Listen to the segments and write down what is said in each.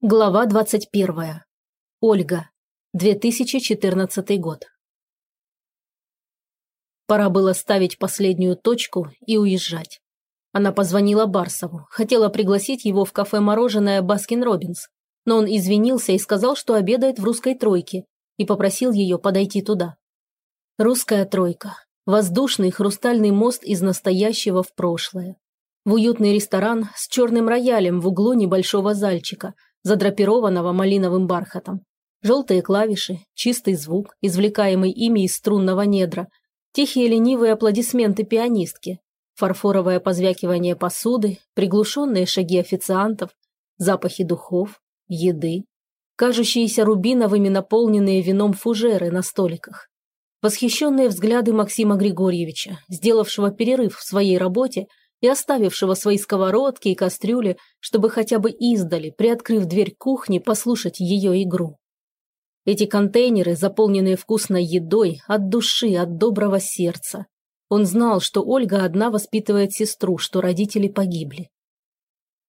Глава 21. Ольга. 2014 год. Пора было ставить последнюю точку и уезжать. Она позвонила Барсову, хотела пригласить его в кафе «Мороженое Баскин Робинс», но он извинился и сказал, что обедает в русской тройке, и попросил ее подойти туда. Русская тройка. Воздушный хрустальный мост из настоящего в прошлое. В уютный ресторан с черным роялем в углу небольшого зальчика – задрапированного малиновым бархатом. Желтые клавиши, чистый звук, извлекаемый ими из струнного недра, тихие ленивые аплодисменты пианистки, фарфоровое позвякивание посуды, приглушенные шаги официантов, запахи духов, еды, кажущиеся рубиновыми наполненные вином фужеры на столиках. Восхищенные взгляды Максима Григорьевича, сделавшего перерыв в своей работе и оставившего свои сковородки и кастрюли, чтобы хотя бы издали, приоткрыв дверь кухни, послушать ее игру. Эти контейнеры, заполненные вкусной едой, от души, от доброго сердца. Он знал, что Ольга одна воспитывает сестру, что родители погибли.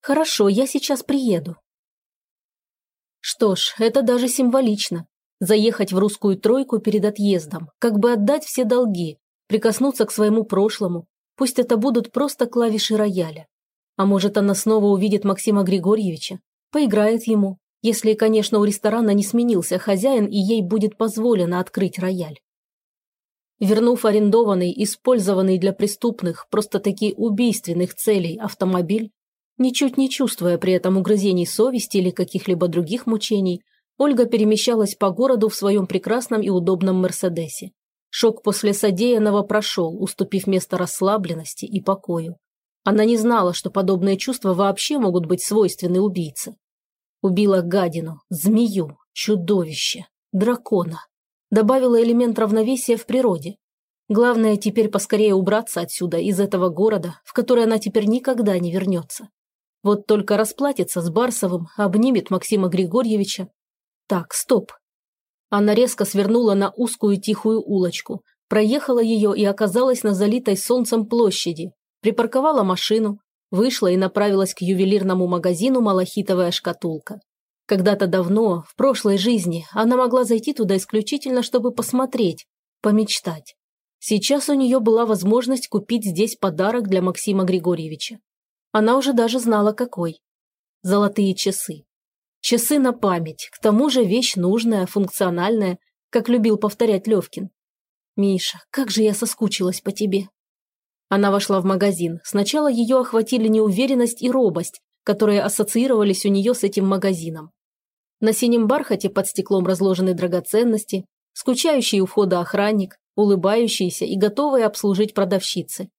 «Хорошо, я сейчас приеду». Что ж, это даже символично. Заехать в русскую тройку перед отъездом, как бы отдать все долги, прикоснуться к своему прошлому, Пусть это будут просто клавиши рояля. А может, она снова увидит Максима Григорьевича, поиграет ему, если, конечно, у ресторана не сменился хозяин и ей будет позволено открыть рояль. Вернув арендованный, использованный для преступных, просто-таки убийственных целей автомобиль, ничуть не чувствуя при этом угрызений совести или каких-либо других мучений, Ольга перемещалась по городу в своем прекрасном и удобном Мерседесе. Шок после содеянного прошел, уступив место расслабленности и покою. Она не знала, что подобные чувства вообще могут быть свойственны убийце. Убила гадину, змею, чудовище, дракона. Добавила элемент равновесия в природе. Главное теперь поскорее убраться отсюда, из этого города, в который она теперь никогда не вернется. Вот только расплатится с Барсовым, обнимет Максима Григорьевича. Так, стоп, она резко свернула на узкую тихую улочку, проехала ее и оказалась на залитой солнцем площади, припарковала машину, вышла и направилась к ювелирному магазину «Малахитовая шкатулка». Когда-то давно, в прошлой жизни, она могла зайти туда исключительно, чтобы посмотреть, помечтать. Сейчас у нее была возможность купить здесь подарок для Максима Григорьевича. Она уже даже знала, какой. Золотые часы. Часы на память, к тому же вещь нужная, функциональная, как любил повторять Левкин. «Миша, как же я соскучилась по тебе!» Она вошла в магазин. Сначала ее охватили неуверенность и робость, которые ассоциировались у нее с этим магазином. На синем бархате под стеклом разложены драгоценности, скучающий у входа охранник, улыбающиеся и готовые обслужить продавщицы.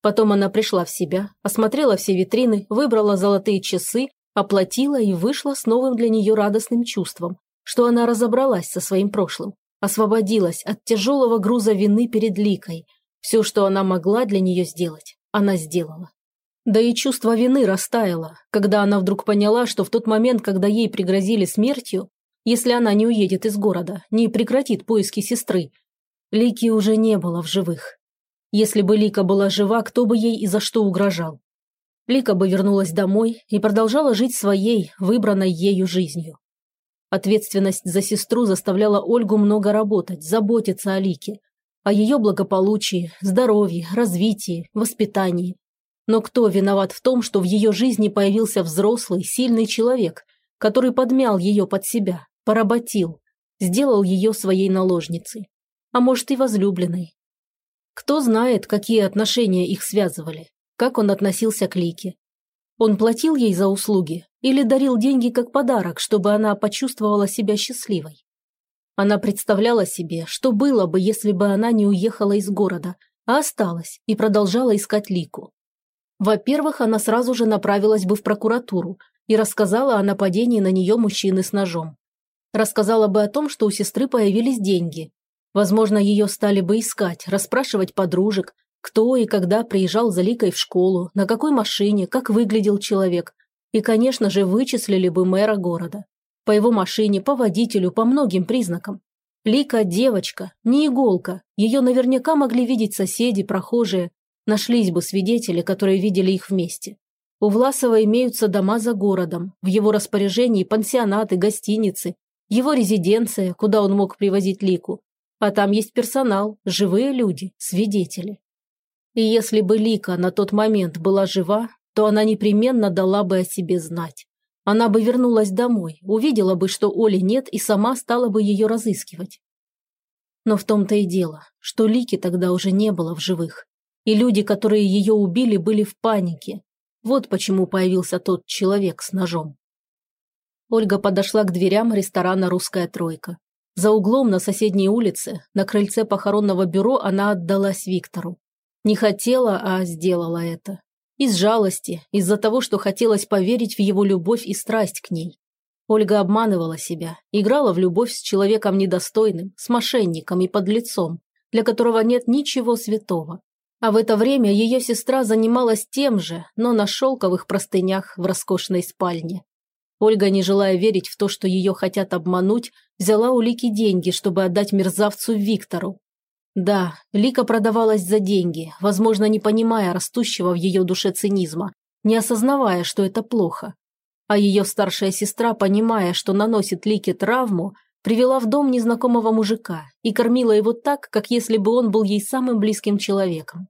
Потом она пришла в себя, осмотрела все витрины, выбрала золотые часы Оплатила и вышла с новым для нее радостным чувством, что она разобралась со своим прошлым, освободилась от тяжелого груза вины перед Ликой. Все, что она могла для нее сделать, она сделала. Да и чувство вины растаяло, когда она вдруг поняла, что в тот момент, когда ей пригрозили смертью, если она не уедет из города, не прекратит поиски сестры, Лики уже не было в живых. Если бы Лика была жива, кто бы ей и за что угрожал? Лика бы вернулась домой и продолжала жить своей, выбранной ею жизнью. Ответственность за сестру заставляла Ольгу много работать, заботиться о Лике, о ее благополучии, здоровье, развитии, воспитании. Но кто виноват в том, что в ее жизни появился взрослый, сильный человек, который подмял ее под себя, поработил, сделал ее своей наложницей, а может и возлюбленной? Кто знает, какие отношения их связывали, как он относился к Лике. Он платил ей за услуги или дарил деньги как подарок, чтобы она почувствовала себя счастливой. Она представляла себе, что было бы, если бы она не уехала из города, а осталась и продолжала искать Лику. Во-первых, она сразу же направилась бы в прокуратуру и рассказала о нападении на нее мужчины с ножом. Рассказала бы о том, что у сестры появились деньги. Возможно, ее стали бы искать, расспрашивать подружек, кто и когда приезжал за Ликой в школу, на какой машине, как выглядел человек. И, конечно же, вычислили бы мэра города. По его машине, по водителю, по многим признакам. Лика – девочка, не иголка. Ее наверняка могли видеть соседи, прохожие. Нашлись бы свидетели, которые видели их вместе. У Власова имеются дома за городом, в его распоряжении пансионаты, гостиницы, его резиденция, куда он мог привозить Лику. А там есть персонал, живые люди, свидетели. И если бы Лика на тот момент была жива, то она непременно дала бы о себе знать. Она бы вернулась домой, увидела бы, что Оли нет, и сама стала бы ее разыскивать. Но в том-то и дело, что Лики тогда уже не было в живых. И люди, которые ее убили, были в панике. Вот почему появился тот человек с ножом. Ольга подошла к дверям ресторана «Русская тройка». За углом на соседней улице, на крыльце похоронного бюро, она отдалась Виктору. Не хотела, а сделала это. Из жалости, из-за того, что хотелось поверить в его любовь и страсть к ней. Ольга обманывала себя, играла в любовь с человеком недостойным, с мошенником и подлецом, для которого нет ничего святого. А в это время ее сестра занималась тем же, но на шелковых простынях в роскошной спальне. Ольга, не желая верить в то, что ее хотят обмануть, взяла у Лики деньги, чтобы отдать мерзавцу Виктору, да, Лика продавалась за деньги, возможно, не понимая растущего в ее душе цинизма, не осознавая, что это плохо. А ее старшая сестра, понимая, что наносит Лике травму, привела в дом незнакомого мужика и кормила его так, как если бы он был ей самым близким человеком.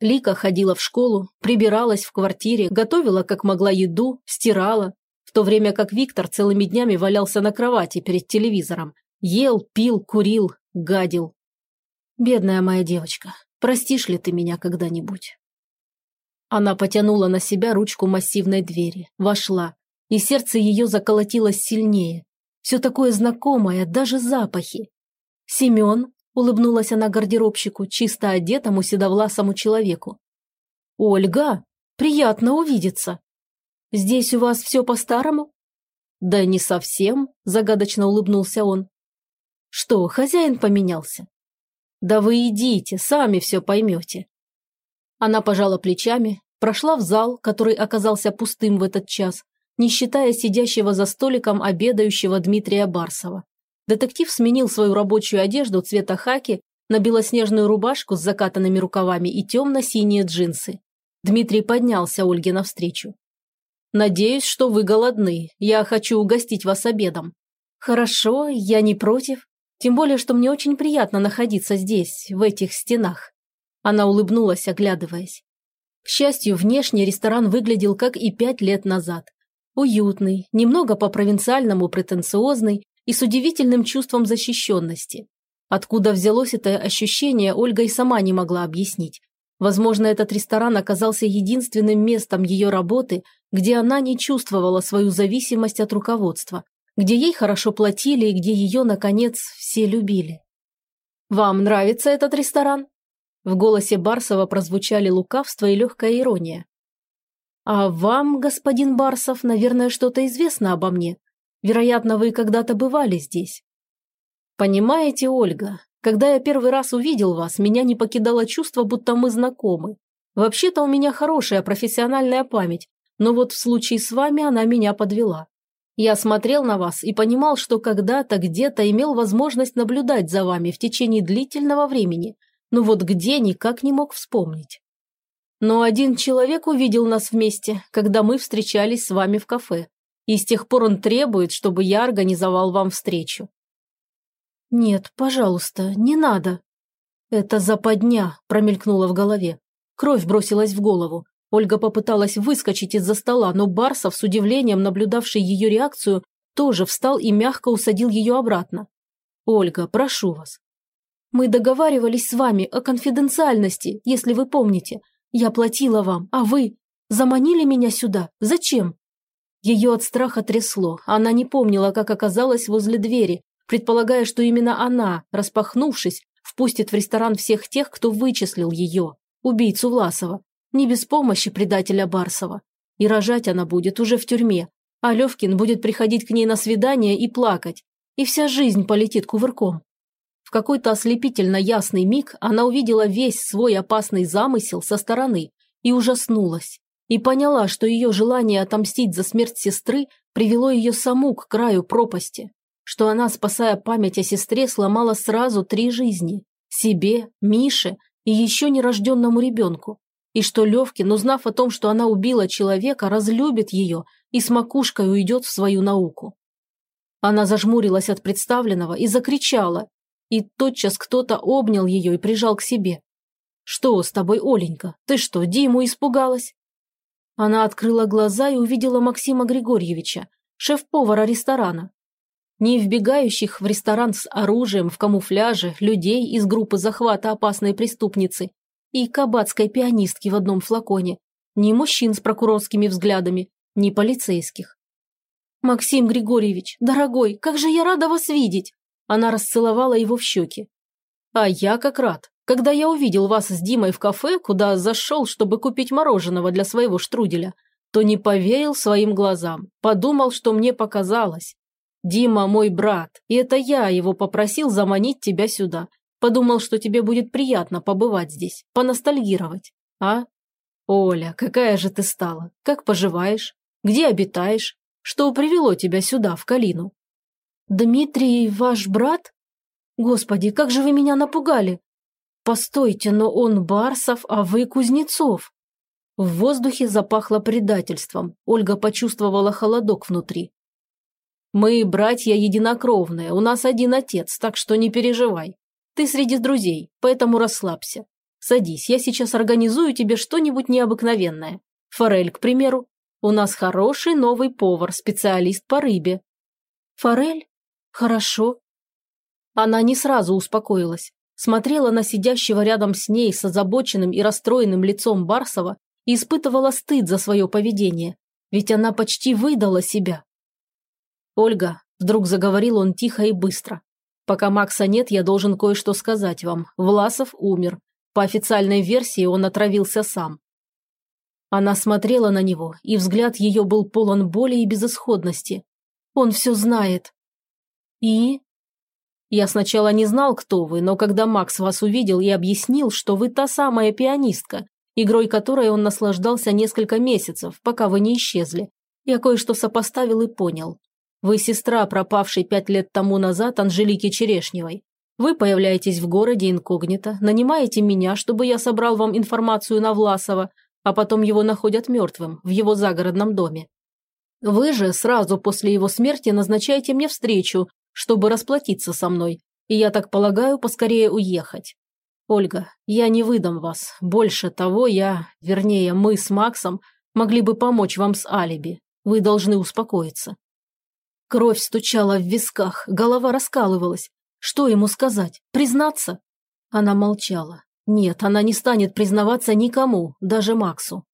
Лика ходила в школу, прибиралась в квартире, готовила как могла еду, стирала, в то время как Виктор целыми днями валялся на кровати перед телевизором, ел, пил, курил, гадил. Бедная моя девочка, простишь ли ты меня когда-нибудь?» Она потянула на себя ручку массивной двери, вошла, и сердце ее заколотилось сильнее. Все такое знакомое, даже запахи. «Семен?» – улыбнулась она гардеробщику, чисто одетому седовласому человеку. «Ольга, приятно увидеться. Здесь у вас все по-старому?» «Да не совсем», – загадочно улыбнулся он. «Что, хозяин поменялся?» «Да вы идите, сами все поймете». Она пожала плечами, прошла в зал, который оказался пустым в этот час, не считая сидящего за столиком обедающего Дмитрия Барсова. Детектив сменил свою рабочую одежду цвета хаки на белоснежную рубашку с закатанными рукавами и темно-синие джинсы. Дмитрий поднялся Ольге навстречу. «Надеюсь, что вы голодны. Я хочу угостить вас обедом». «Хорошо, я не против», тем более, что мне очень приятно находиться здесь, в этих стенах. Она улыбнулась, оглядываясь. К счастью, внешне ресторан выглядел как и пять лет назад. Уютный, немного по-провинциальному претенциозный и с удивительным чувством защищенности. Откуда взялось это ощущение, Ольга и сама не могла объяснить. Возможно, этот ресторан оказался единственным местом ее работы, где она не чувствовала свою зависимость от руководства, где ей хорошо платили и где ее, наконец, все любили. «Вам нравится этот ресторан?» В голосе Барсова прозвучали лукавство и легкая ирония. «А вам, господин Барсов, наверное, что-то известно обо мне. Вероятно, вы когда-то бывали здесь». «Понимаете, Ольга, когда я первый раз увидел вас, меня не покидало чувство, будто мы знакомы. Вообще-то у меня хорошая профессиональная память, но вот в случае с вами она меня подвела. Я смотрел на вас и понимал, что когда-то где-то имел возможность наблюдать за вами в течение длительного времени, но вот где никак не мог вспомнить. Но один человек увидел нас вместе, когда мы встречались с вами в кафе, и с тех пор он требует, чтобы я организовал вам встречу. «Нет, пожалуйста, не надо». «Это западня», – промелькнуло в голове. Кровь бросилась в голову. Ольга попыталась выскочить из-за стола, но Барсов, с удивлением наблюдавший ее реакцию, тоже встал и мягко усадил ее обратно. «Ольга, прошу вас». «Мы договаривались с вами о конфиденциальности, если вы помните. Я платила вам, а вы заманили меня сюда. Зачем?» Ее от страха трясло. Она не помнила, как оказалась возле двери, предполагая, что именно она, распахнувшись, впустит в ресторан всех тех, кто вычислил ее, убийцу Власова. Не без помощи предателя Барсова. И рожать она будет уже в тюрьме, а Левкин будет приходить к ней на свидание и плакать, и вся жизнь полетит кувырком. В какой-то ослепительно ясный миг она увидела весь свой опасный замысел со стороны и ужаснулась, и поняла, что ее желание отомстить за смерть сестры привело ее саму к краю пропасти, что она, спасая память о сестре, сломала сразу три жизни – себе, Мише и еще нерожденному ребенку. И что Левкин, узнав о том, что она убила человека, разлюбит ее и с макушкой уйдет в свою науку. Она зажмурилась от представленного и закричала, и тотчас кто-то обнял ее и прижал к себе. «Что с тобой, Оленька? Ты что, Диму испугалась?» Она открыла глаза и увидела Максима Григорьевича, шеф-повара ресторана. Не вбегающих в ресторан с оружием в камуфляже людей из группы захвата опасной преступницы и кабацкой пианистки в одном флаконе, ни мужчин с прокурорскими взглядами, ни полицейских. «Максим Григорьевич, дорогой, как же я рада вас видеть!» Она расцеловала его в щеки. «А я как рад. Когда я увидел вас с Димой в кафе, куда зашел, чтобы купить мороженого для своего штруделя, то не поверил своим глазам, подумал, что мне показалось. Дима мой брат, и это я его попросил заманить тебя сюда. Подумал, что тебе будет приятно побывать здесь, поностальгировать. А? Оля, какая же ты стала? Как поживаешь? Где обитаешь? Что привело тебя сюда, в Калину? Дмитрий ваш брат? Господи, как же вы меня напугали! Постойте, но он Барсов, а вы Кузнецов. В воздухе запахло предательством. Ольга почувствовала холодок внутри. «Мы братья единокровные, у нас один отец, так что не переживай. Ты среди друзей, поэтому расслабься. Садись, я сейчас организую тебе что-нибудь необыкновенное. Форель, к примеру. У нас хороший новый повар, специалист по рыбе». «Форель? Хорошо». Она не сразу успокоилась смотрела на сидящего рядом с ней с озабоченным и расстроенным лицом Барсова и испытывала стыд за свое поведение, ведь она почти выдала себя. «Ольга», – вдруг заговорил он тихо и быстро, – «пока Макса нет, я должен кое-что сказать вам. Власов умер. По официальной версии он отравился сам». Она смотрела на него, и взгляд ее был полон боли и безысходности. «Он все знает». «И?» Я сначала не знал, кто вы, но когда Макс вас увидел и объяснил, что вы та самая пианистка, игрой которой он наслаждался несколько месяцев, пока вы не исчезли, я кое-что сопоставил и понял. Вы сестра, пропавшей пять лет тому назад Анжелики Черешневой. Вы появляетесь в городе инкогнито, нанимаете меня, чтобы я собрал вам информацию на Власова, а потом его находят мертвым в его загородном доме. Вы же сразу после его смерти назначаете мне встречу, чтобы расплатиться со мной, и я так полагаю, поскорее уехать. Ольга, я не выдам вас. Больше того, я, вернее, мы с Максом могли бы помочь вам с алиби. Вы должны успокоиться. Кровь стучала в висках, голова раскалывалась. Что ему сказать? Признаться? Она молчала. Нет, она не станет признаваться никому, даже Максу.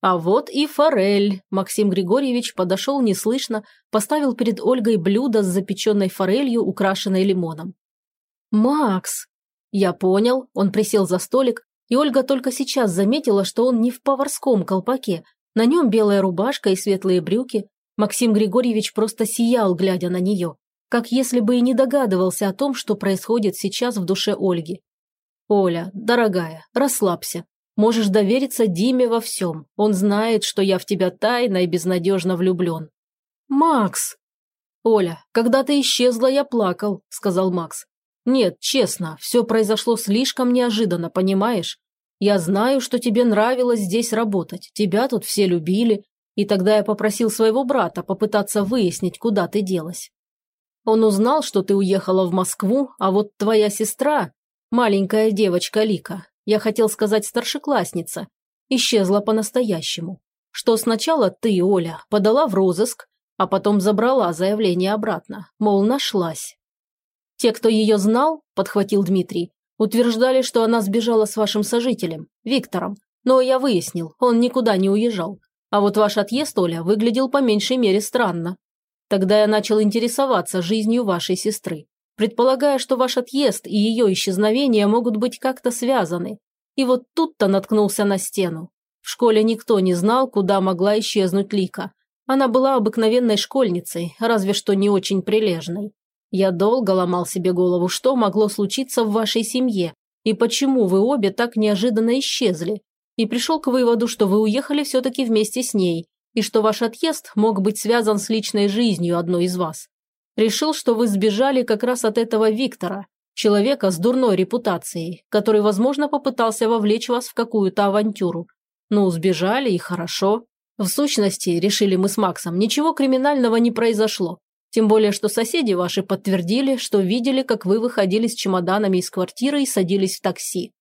А вот и форель. Максим Григорьевич подошел неслышно, поставил перед Ольгой блюдо с запеченной форелью, украшенной лимоном. «Макс!» Я понял, он присел за столик, и Ольга только сейчас заметила, что он не в поварском колпаке. На нем белая рубашка и светлые брюки. Максим Григорьевич просто сиял, глядя на нее, как если бы и не догадывался о том, что происходит сейчас в душе Ольги. «Оля, дорогая, расслабься. Можешь довериться Диме во всем. Он знает, что я в тебя тайно и безнадежно влюблен». «Макс!» «Оля, когда ты исчезла, я плакал», – сказал Макс. «Нет, честно, все произошло слишком неожиданно, понимаешь? Я знаю, что тебе нравилось здесь работать, тебя тут все любили, и тогда я попросил своего брата попытаться выяснить, куда ты делась. Он узнал, что ты уехала в Москву, а вот твоя сестра, маленькая девочка Лика, я хотел сказать старшеклассница, исчезла по-настоящему. Что сначала ты, Оля, подала в розыск, а потом забрала заявление обратно, мол, нашлась. Те, кто ее знал, подхватил Дмитрий, утверждали, что она сбежала с вашим сожителем, Виктором, но я выяснил, он никуда не уезжал. А вот ваш отъезд, Оля, выглядел по меньшей мере странно. Тогда я начал интересоваться жизнью вашей сестры предполагая, что ваш отъезд и ее исчезновение могут быть как-то связаны. И вот тут-то наткнулся на стену. В школе никто не знал, куда могла исчезнуть Лика. Она была обыкновенной школьницей, разве что не очень прилежной. Я долго ломал себе голову, что могло случиться в вашей семье, и почему вы обе так неожиданно исчезли, и пришел к выводу, что вы уехали все-таки вместе с ней, и что ваш отъезд мог быть связан с личной жизнью одной из вас. Решил, что вы сбежали как раз от этого Виктора, Человека с дурной репутацией, который, возможно, попытался вовлечь вас в какую-то авантюру. Ну, сбежали и хорошо. В сущности, решили мы с Максом, ничего криминального не произошло. Тем более, что соседи ваши подтвердили, что видели, как вы выходили с чемоданами из квартиры и садились в такси.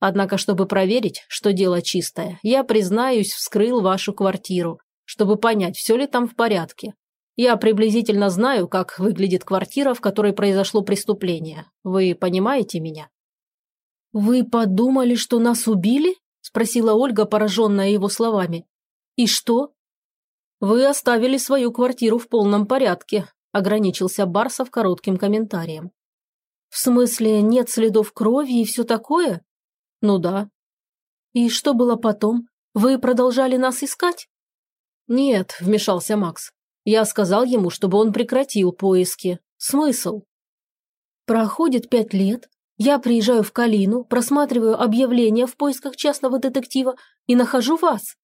Однако, чтобы проверить, что дело чистое, я, признаюсь, вскрыл вашу квартиру, чтобы понять, все ли там в порядке. Я приблизительно знаю, как выглядит квартира, в которой произошло преступление. Вы понимаете меня?» «Вы подумали, что нас убили?» – спросила Ольга, пораженная его словами. «И что?» «Вы оставили свою квартиру в полном порядке», – ограничился Барсов коротким комментарием. «В смысле, нет следов крови и все такое?» «Ну да». «И что было потом? Вы продолжали нас искать?» «Нет», – вмешался Макс. Я сказал ему, чтобы он прекратил поиски. Смысл? Проходит пять лет, я приезжаю в Калину, просматриваю объявления в поисках частного детектива и нахожу вас.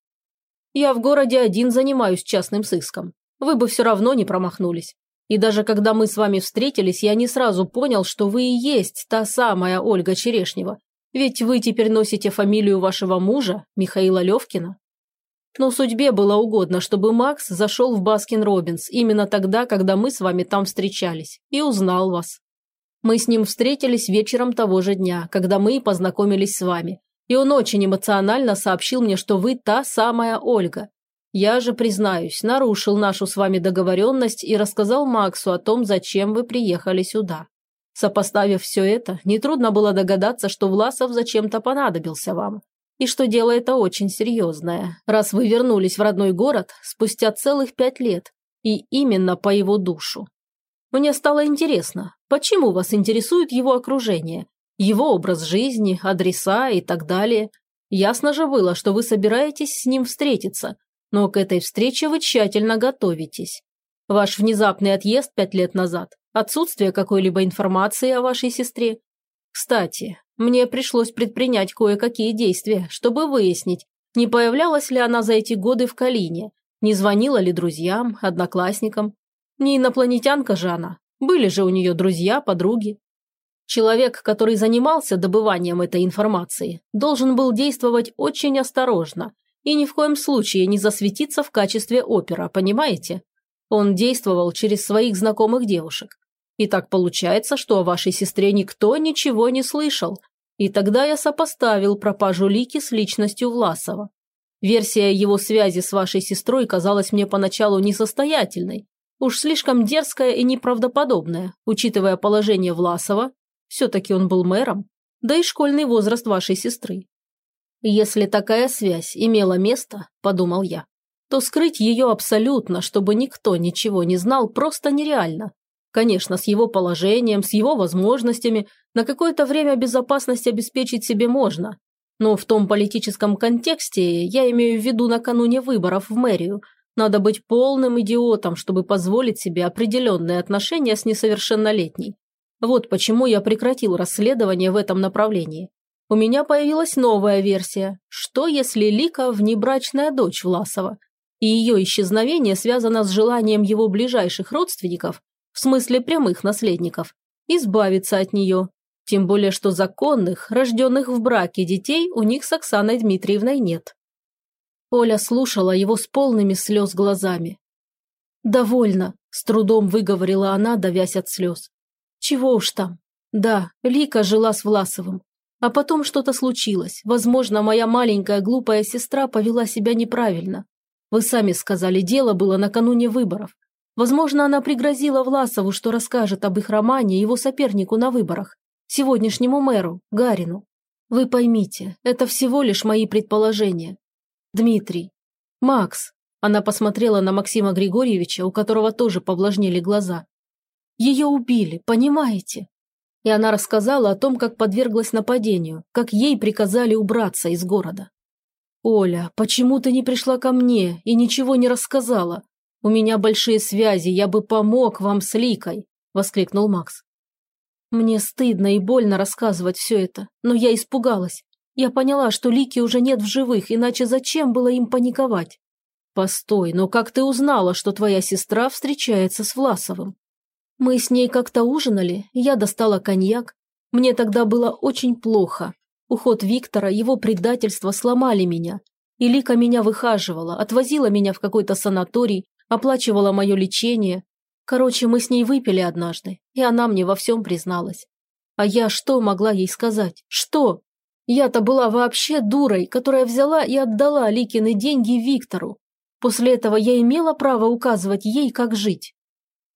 Я в городе один занимаюсь частным сыском. Вы бы все равно не промахнулись. И даже когда мы с вами встретились, я не сразу понял, что вы и есть та самая Ольга Черешнева. Ведь вы теперь носите фамилию вашего мужа, Михаила Левкина. Но судьбе было угодно, чтобы Макс зашел в Баскин Робинс именно тогда, когда мы с вами там встречались, и узнал вас. Мы с ним встретились вечером того же дня, когда мы познакомились с вами. И он очень эмоционально сообщил мне, что вы та самая Ольга. Я же, признаюсь, нарушил нашу с вами договоренность и рассказал Максу о том, зачем вы приехали сюда. Сопоставив все это, нетрудно было догадаться, что Власов зачем-то понадобился вам. И что дело это очень серьезное, раз вы вернулись в родной город спустя целых пять лет, и именно по его душу. Мне стало интересно, почему вас интересует его окружение, его образ жизни, адреса и так далее. Ясно же было, что вы собираетесь с ним встретиться, но к этой встрече вы тщательно готовитесь. Ваш внезапный отъезд пять лет назад, отсутствие какой-либо информации о вашей сестре. Кстати, мне пришлось предпринять кое-какие действия, чтобы выяснить, не появлялась ли она за эти годы в Калине, не звонила ли друзьям, одноклассникам. Не инопланетянка же она, были же у нее друзья, подруги. Человек, который занимался добыванием этой информации, должен был действовать очень осторожно и ни в коем случае не засветиться в качестве опера, понимаете? Он действовал через своих знакомых девушек. И так получается, что о вашей сестре никто ничего не слышал. И тогда я сопоставил пропажу Лики с личностью Власова. Версия его связи с вашей сестрой казалась мне поначалу несостоятельной. Уж слишком дерзкая и неправдоподобная, учитывая положение Власова, все-таки он был мэром, да и школьный возраст вашей сестры. Если такая связь имела место, подумал я, то скрыть ее абсолютно, чтобы никто ничего не знал, просто нереально. Конечно, с его положением, с его возможностями на какое-то время безопасность обеспечить себе можно. Но в том политическом контексте, я имею в виду накануне выборов в мэрию, надо быть полным идиотом, чтобы позволить себе определенные отношения с несовершеннолетней. Вот почему я прекратил расследование в этом направлении. У меня появилась новая версия. Что если Лика – внебрачная дочь Власова? И ее исчезновение связано с желанием его ближайших родственников в смысле прямых наследников, избавиться от нее. Тем более, что законных, рожденных в браке детей у них с Оксаной Дмитриевной нет. Оля слушала его с полными слез глазами. «Довольно», – с трудом выговорила она, давясь от слез. «Чего уж там. Да, Лика жила с Власовым. А потом что-то случилось. Возможно, моя маленькая глупая сестра повела себя неправильно. Вы сами сказали, дело было накануне выборов. Возможно, она пригрозила Власову, что расскажет об их романе его сопернику на выборах, сегодняшнему мэру, Гарину. Вы поймите, это всего лишь мои предположения. Дмитрий. Макс. Она посмотрела на Максима Григорьевича, у которого тоже повлажнели глаза. Ее убили, понимаете? И она рассказала о том, как подверглась нападению, как ей приказали убраться из города. «Оля, почему ты не пришла ко мне и ничего не рассказала? У меня большие связи, я бы помог вам с Ликой», – воскликнул Макс. Мне стыдно и больно рассказывать все это, но я испугалась. Я поняла, что Лики уже нет в живых, иначе зачем было им паниковать? Постой, но как ты узнала, что твоя сестра встречается с Власовым? Мы с ней как-то ужинали, я достала коньяк, Мне тогда было очень плохо. Уход Виктора, его предательство сломали меня. И Лика меня выхаживала, отвозила меня в какой-то санаторий, оплачивала мое лечение. Короче, мы с ней выпили однажды, и она мне во всем призналась. А я что могла ей сказать? Что? Я-то была вообще дурой, которая взяла и отдала Ликины деньги Виктору. После этого я имела право указывать ей, как жить.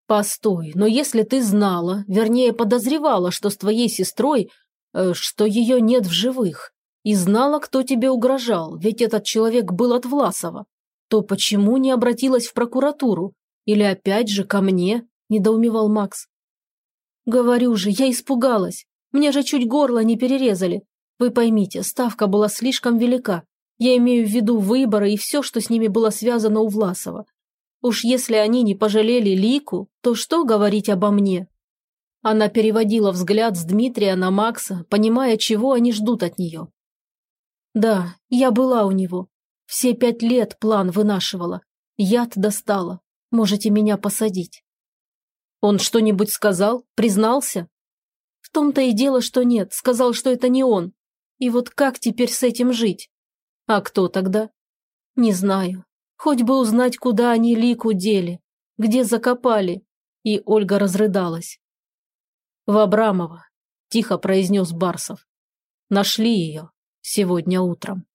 Постой, но если ты знала, вернее подозревала, что с твоей сестрой, э, что ее нет в живых, и знала, кто тебе угрожал, ведь этот человек был от Власова, то почему не обратилась в прокуратуру? Или опять же ко мне?» – недоумевал Макс. «Говорю же, я испугалась. Мне же чуть горло не перерезали. Вы поймите, ставка была слишком велика. Я имею в виду выборы и все, что с ними было связано у Власова. Уж если они не пожалели Лику, то что говорить обо мне?» Она переводила взгляд с Дмитрия на Макса, понимая, чего они ждут от нее. Да, я была у него. Все пять лет план вынашивала. Яд достала. Можете меня посадить. Он что-нибудь сказал? Признался? В том-то и дело, что нет. Сказал, что это не он. И вот как теперь с этим жить? А кто тогда? Не знаю. Хоть бы узнать, куда они лику дели. Где закопали. И Ольга разрыдалась. В Абрамова, тихо произнес Барсов. Нашли ее сегодня утром.